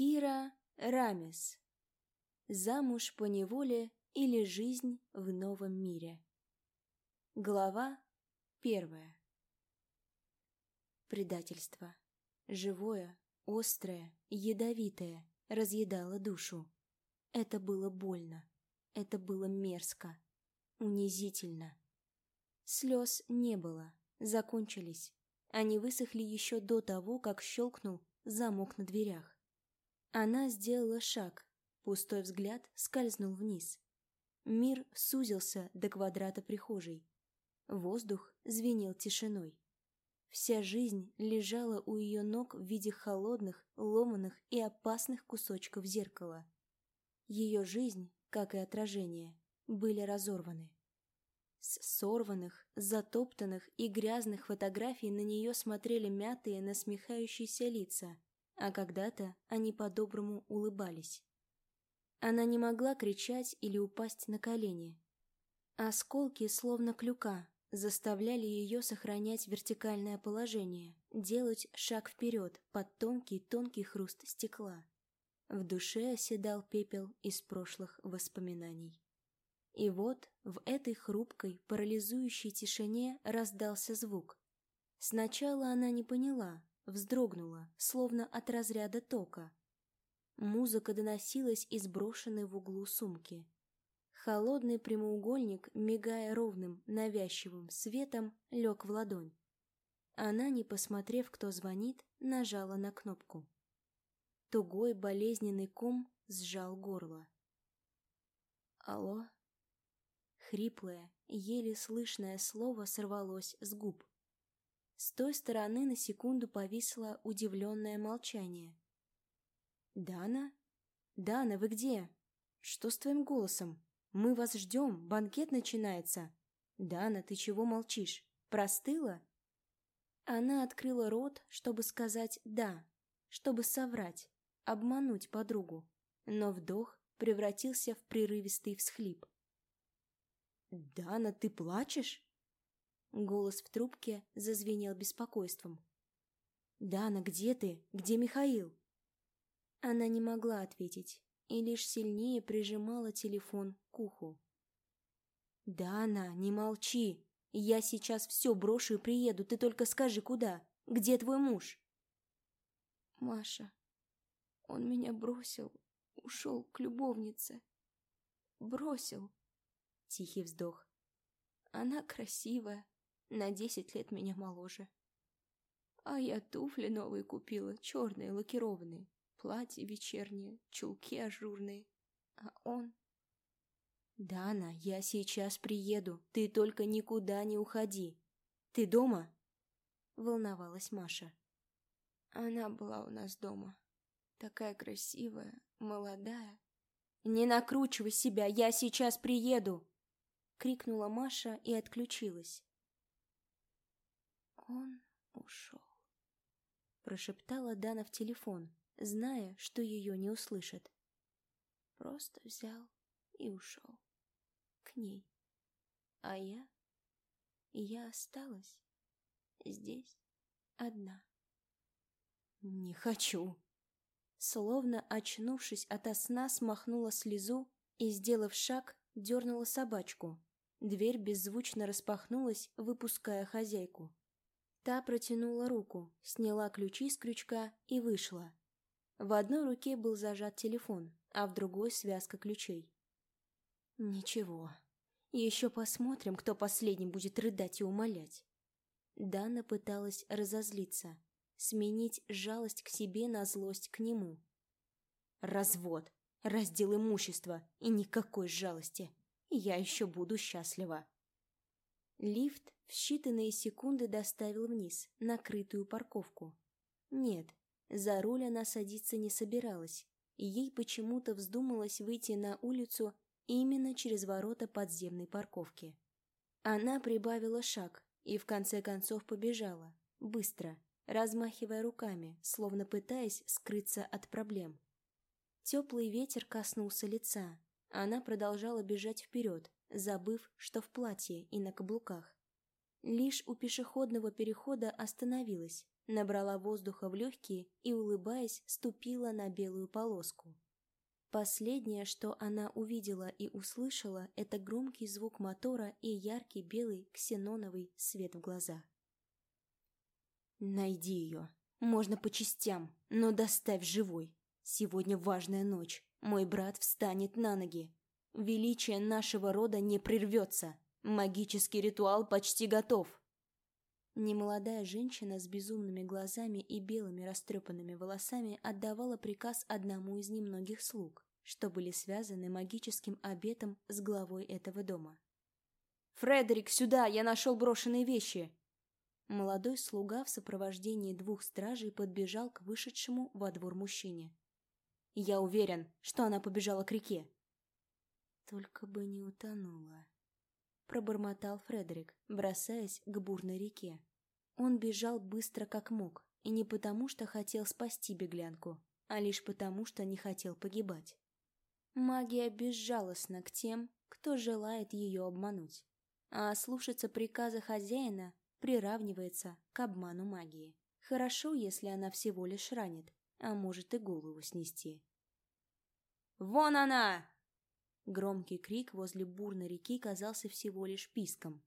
Кира Рамес. Замуж по неволе или жизнь в новом мире. Глава первая. Предательство. Живое, острое, ядовитое разъедало душу. Это было больно. Это было мерзко. Унизительно. Слез не было. Закончились. Они высохли еще до того, как щелкнул замок на дверях. Она сделала шаг. Пустой взгляд скользнул вниз. Мир сузился до квадрата прихожей. Воздух звенел тишиной. Вся жизнь лежала у ее ног в виде холодных, ломаных и опасных кусочков зеркала. Ее жизнь, как и отражение, были разорваны. С сорванных, затоптанных и грязных фотографий на нее смотрели мятые, насмехающиеся лица, а когда-то они по-доброму улыбались. Она не могла кричать или упасть на колени. Осколки, словно клюка, заставляли ее сохранять вертикальное положение, делать шаг вперед под тонкий-тонкий хруст стекла. В душе оседал пепел из прошлых воспоминаний. И вот в этой хрупкой, парализующей тишине раздался звук. Сначала она не поняла, вздрогнула, словно от разряда тока. Музыка доносилась из брошенной в углу сумки. Холодный прямоугольник, мигая ровным, навязчивым светом, лег в ладонь. Она, не посмотрев, кто звонит, нажала на кнопку. Тугой болезненный ком сжал горло. «Алло?» Хриплое, еле слышное слово сорвалось с губ. С той стороны на секунду повисло удивленное молчание. «Дана? Дана, вы где? Что с твоим голосом? Мы вас ждем, банкет начинается. Дана, ты чего молчишь? Простыла?» Она открыла рот, чтобы сказать «да», чтобы соврать, обмануть подругу, но вдох превратился в прерывистый всхлип. «Дана, ты плачешь?» Голос в трубке зазвенел беспокойством. «Дана, где ты? Где Михаил?» Она не могла ответить и лишь сильнее прижимала телефон к уху. «Дана, не молчи! Я сейчас все брошу и приеду, ты только скажи, куда? Где твой муж?» «Маша, он меня бросил, ушел к любовнице. Бросил!» Тихий вздох. «Она красивая, на десять лет меня моложе. А я туфли новые купила, черные, лакированные, платье вечернее, чулки ажурные. А он... «Дана, я сейчас приеду, ты только никуда не уходи. Ты дома?» Волновалась Маша. Она была у нас дома. Такая красивая, молодая. «Не накручивай себя, я сейчас приеду!» Крикнула Маша и отключилась. Он ушел. Прошептала Дана в телефон, зная, что ее не услышат. Просто взял и ушел. К ней. А я... Я осталась здесь одна. Не хочу. Словно очнувшись ото сна, смахнула слезу и, сделав шаг, дернула собачку. Дверь беззвучно распахнулась, выпуская хозяйку. Та протянула руку, сняла ключи с крючка и вышла. В одной руке был зажат телефон, а в другой связка ключей. Ничего. Еще посмотрим, кто последним будет рыдать и умолять. Дана пыталась разозлиться, сменить жалость к себе на злость к нему. Развод, раздел имущества и никакой жалости. Я еще буду счастлива. Лифт в считанные секунды доставил вниз, на крытую парковку. Нет, за руль она садиться не собиралась, ей почему-то вздумалось выйти на улицу именно через ворота подземной парковки. Она прибавила шаг и в конце концов побежала, быстро, размахивая руками, словно пытаясь скрыться от проблем. Теплый ветер коснулся лица, она продолжала бежать вперед, забыв, что в платье и на каблуках. Лишь у пешеходного перехода остановилась, набрала воздуха в легкие и, улыбаясь, ступила на белую полоску. Последнее, что она увидела и услышала, это громкий звук мотора и яркий белый ксеноновый свет в глазах. «Найди ее. Можно по частям, но доставь живой. Сегодня важная ночь. Мой брат встанет на ноги. Величие нашего рода не прервется. Магический ритуал почти готов». Немолодая женщина с безумными глазами и белыми растрепанными волосами отдавала приказ одному из немногих слуг, что были связаны магическим обетом с главой этого дома. «Фредерик, сюда! Я нашел брошенные вещи!» Молодой слуга в сопровождении двух стражей подбежал к вышедшему во двор мужчине. «Я уверен, что она побежала к реке». «Только бы не утонула», пробормотал Фредерик, бросаясь к бурной реке. Он бежал быстро как мог, и не потому, что хотел спасти беглянку, а лишь потому, что не хотел погибать. Магия безжалостна к тем, кто желает ее обмануть, а слушаться приказа хозяина приравнивается к обману магии. Хорошо, если она всего лишь ранит, а может и голову снести. «Вон она!» Громкий крик возле бурной реки казался всего лишь писком.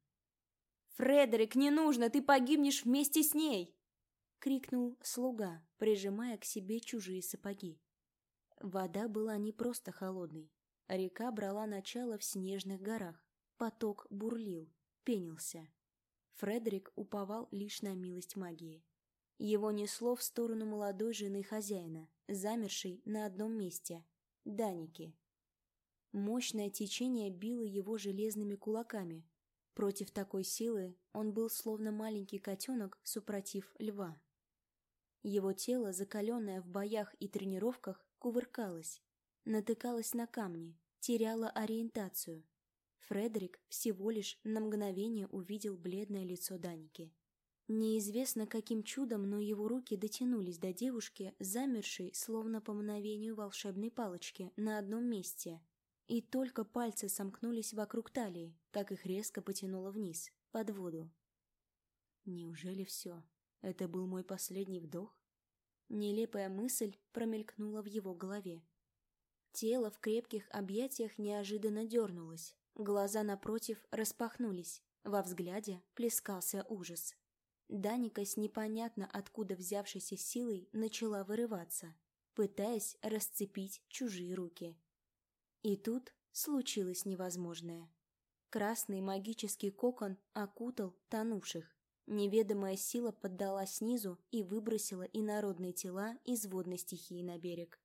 «Фредерик, не нужно! Ты погибнешь вместе с ней!» — крикнул слуга, прижимая к себе чужие сапоги. Вода была не просто холодной. Река брала начало в снежных горах. Поток бурлил, пенился. Фредерик уповал лишь на милость магии. Его несло в сторону молодой жены хозяина, замершей на одном месте — Даники. Мощное течение било его железными кулаками. Против такой силы он был словно маленький котенок, супротив льва. Его тело, закаленное в боях и тренировках, кувыркалось, натыкалось на камни, теряло ориентацию. Фредерик всего лишь на мгновение увидел бледное лицо Даники. Неизвестно каким чудом, но его руки дотянулись до девушки, замершей, словно по мгновению волшебной палочки, на одном месте — и только пальцы сомкнулись вокруг талии, как их резко потянуло вниз, под воду. Неужели все? Это был мой последний вдох? Нелепая мысль промелькнула в его голове. Тело в крепких объятиях неожиданно дернулось. Глаза напротив распахнулись. Во взгляде плескался ужас. Даника с непонятно откуда взявшейся силой начала вырываться, пытаясь расцепить чужие руки. И тут случилось невозможное. Красный магический кокон окутал тонувших. Неведомая сила поддалась снизу и выбросила инородные тела из водной стихии на берег.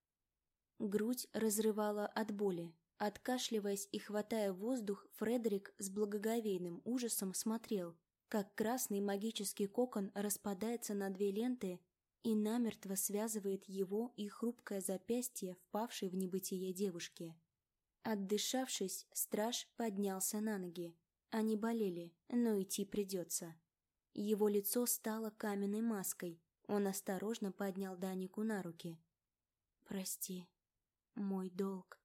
Грудь разрывала от боли. Откашливаясь и хватая воздух, Фредерик с благоговейным ужасом смотрел, как красный магический кокон распадается на две ленты и намертво связывает его и хрупкое запястье, впавшей в небытие девушки. Отдышавшись, страж поднялся на ноги. Они болели, но идти придется. Его лицо стало каменной маской. Он осторожно поднял Данику на руки. «Прости, мой долг».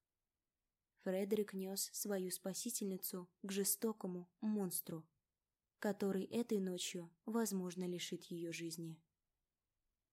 Фредерик нес свою спасительницу к жестокому монстру, который этой ночью, возможно, лишит ее жизни.